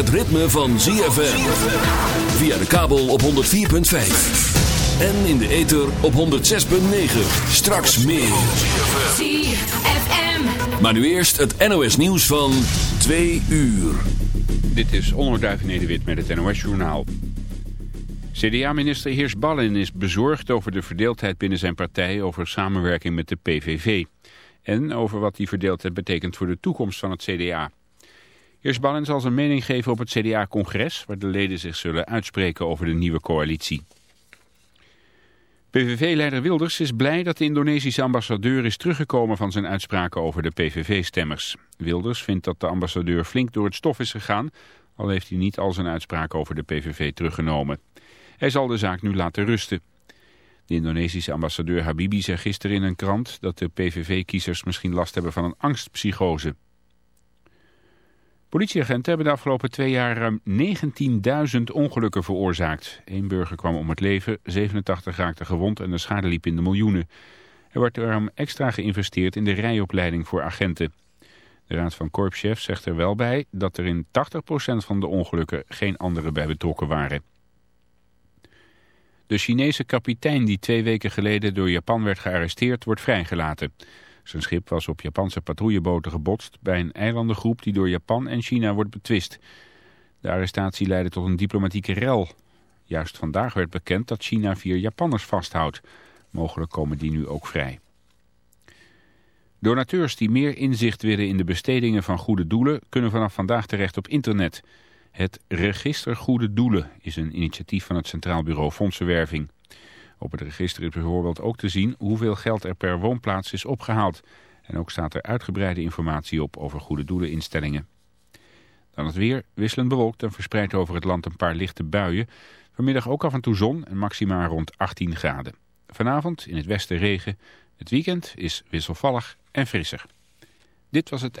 het ritme van ZFM. Via de kabel op 104.5. En in de ether op 106.9. Straks meer. ZFM. Maar nu eerst het NOS nieuws van 2 uur. Dit is Onderduif Nederwit met het NOS-journaal. CDA-minister Heers Ballen is bezorgd over de verdeeldheid binnen zijn partij over samenwerking met de PVV. En over wat die verdeeldheid betekent voor de toekomst van het CDA. Heers Ballen zal zijn mening geven op het CDA-congres, waar de leden zich zullen uitspreken over de nieuwe coalitie. PVV-leider Wilders is blij dat de Indonesische ambassadeur is teruggekomen van zijn uitspraken over de PVV-stemmers. Wilders vindt dat de ambassadeur flink door het stof is gegaan, al heeft hij niet al zijn uitspraken over de PVV teruggenomen. Hij zal de zaak nu laten rusten. De Indonesische ambassadeur Habibi zei gisteren in een krant dat de PVV-kiezers misschien last hebben van een angstpsychose. Politieagenten hebben de afgelopen twee jaar ruim 19.000 ongelukken veroorzaakt. Eén burger kwam om het leven, 87 raakten gewond en de schade liep in de miljoenen. Er wordt daarom extra geïnvesteerd in de rijopleiding voor agenten. De Raad van Korpschefs zegt er wel bij dat er in 80% van de ongelukken geen anderen bij betrokken waren. De Chinese kapitein die twee weken geleden door Japan werd gearresteerd wordt vrijgelaten. Zijn schip was op Japanse patrouilleboten gebotst bij een eilandengroep die door Japan en China wordt betwist. De arrestatie leidde tot een diplomatieke rel. Juist vandaag werd bekend dat China vier Japanners vasthoudt. Mogelijk komen die nu ook vrij. Donateurs die meer inzicht willen in de bestedingen van goede doelen... kunnen vanaf vandaag terecht op internet. Het Register Goede Doelen is een initiatief van het Centraal Bureau Fondsenwerving. Op het register is bijvoorbeeld ook te zien hoeveel geld er per woonplaats is opgehaald. En ook staat er uitgebreide informatie op over goede doeleninstellingen. Dan het weer, wisselend bewolkt en verspreid over het land een paar lichte buien. Vanmiddag ook af en toe zon en maxima rond 18 graden. Vanavond in het westen regen. Het weekend is wisselvallig en frisser. Dit was het...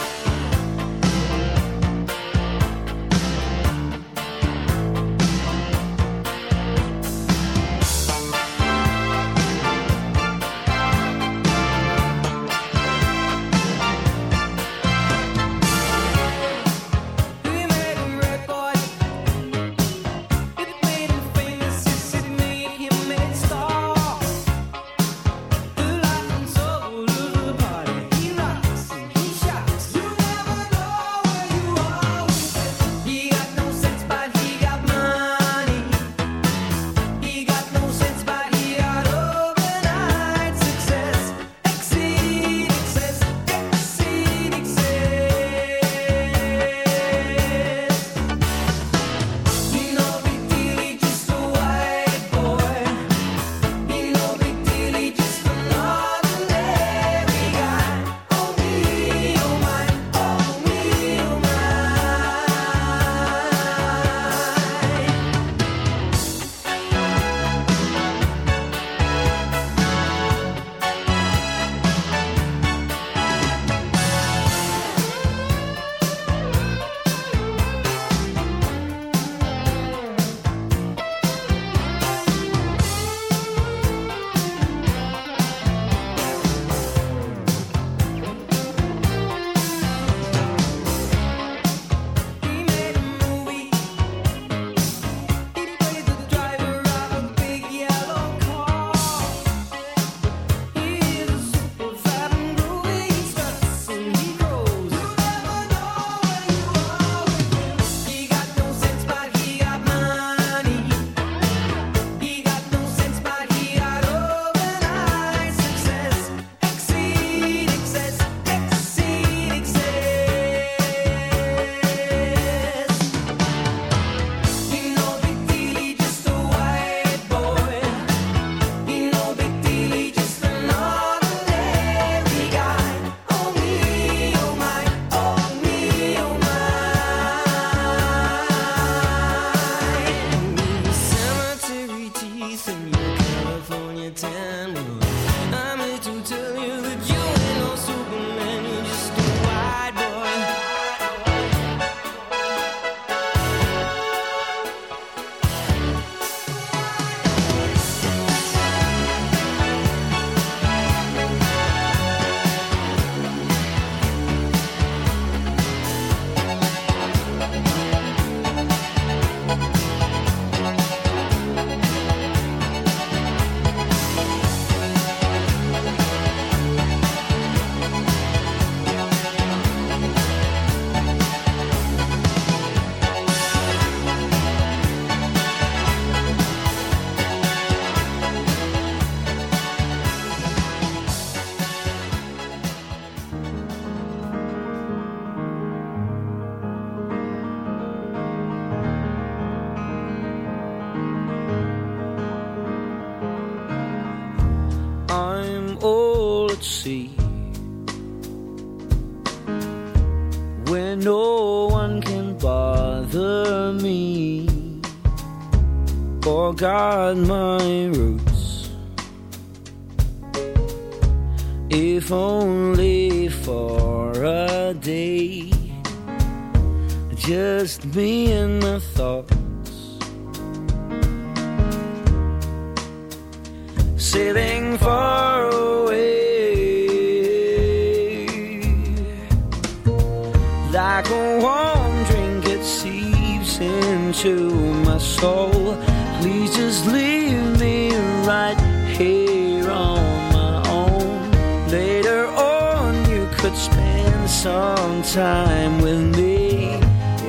Some time with me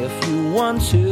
if you want to.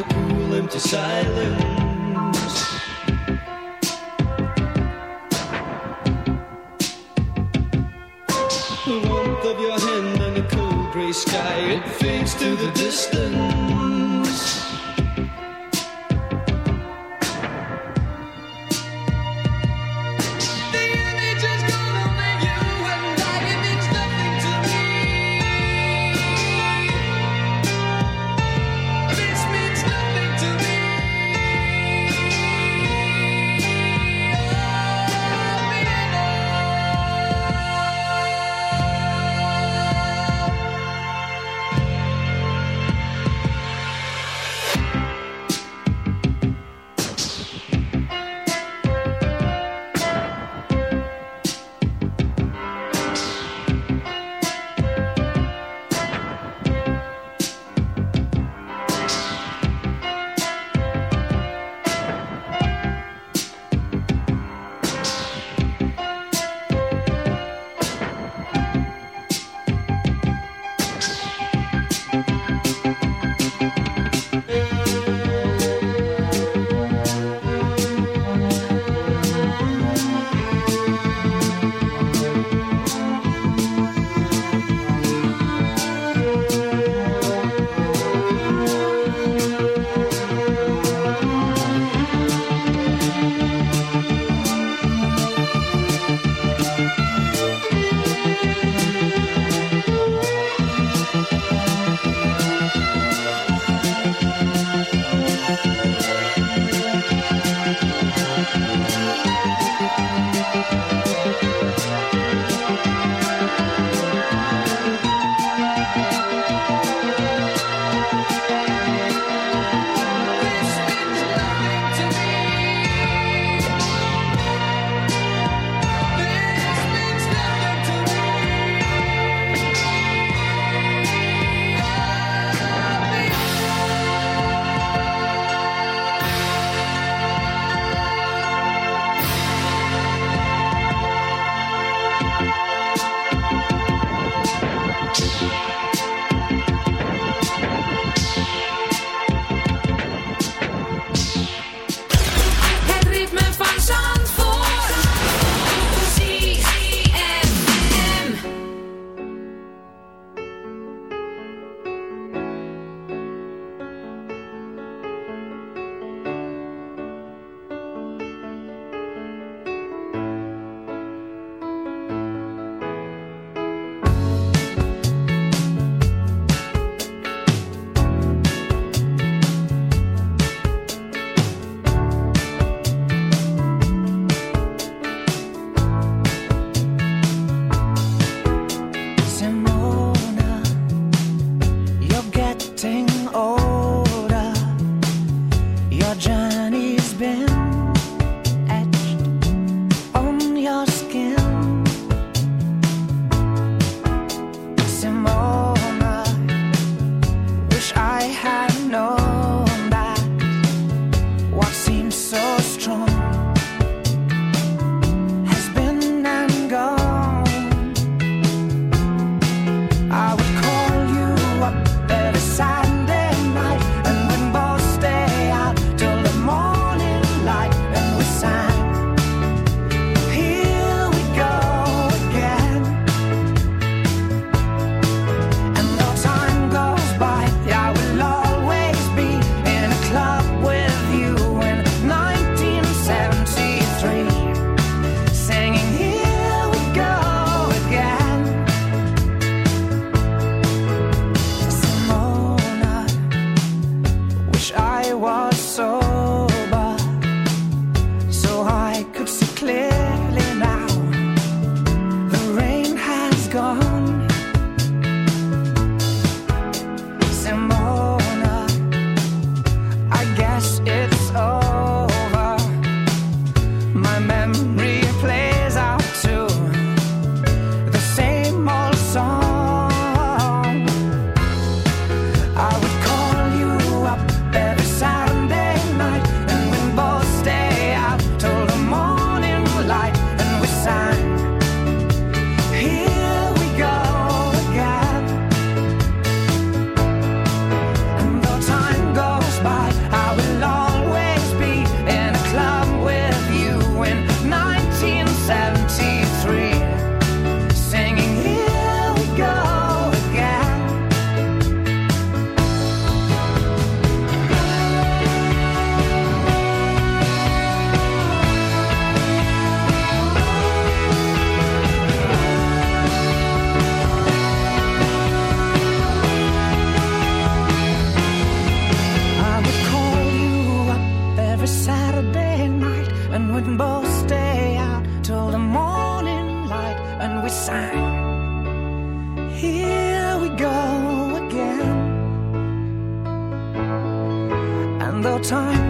The cool empty silence. The warmth of your hand and the cold gray sky, it fades to the distance. would both stay out till the morning light and we sang. Here we go again. And though time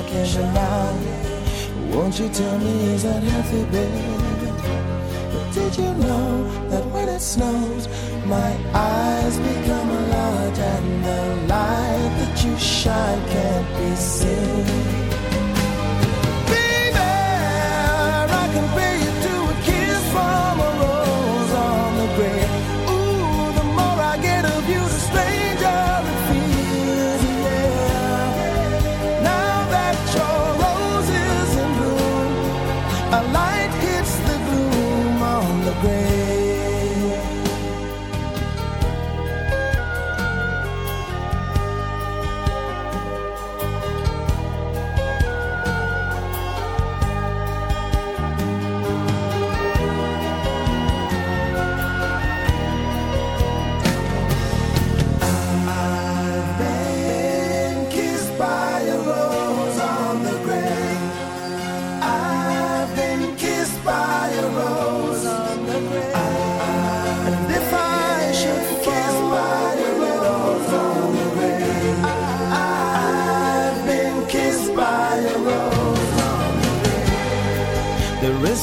I can deny. Won't you tell me is that healthy, babe? But did you know that when it snows, my eyes become a lot, and the light that you shine can't be seen?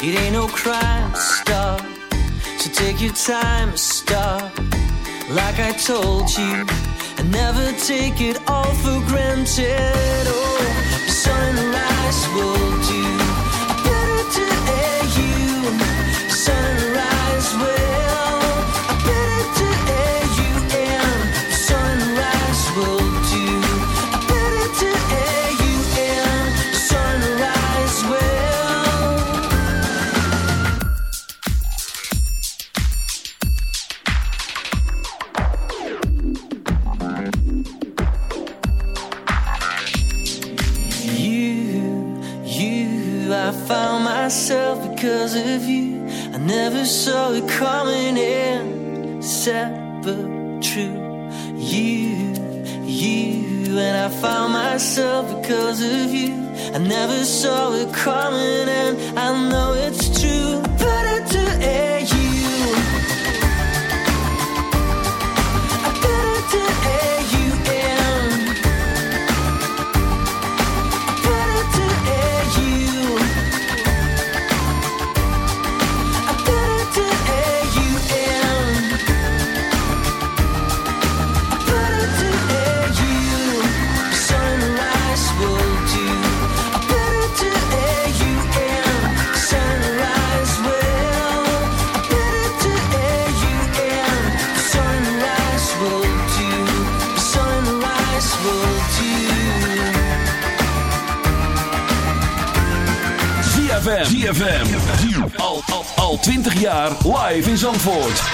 It ain't no crime to stop, so take your time to stop. Like I told you, I never take it all for granted. Oh, sunrise will do. shepherd true. You, you, and I found myself because of you. I never saw it coming, and I know it's true. But it's to air. zo Zandvoort.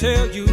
tell you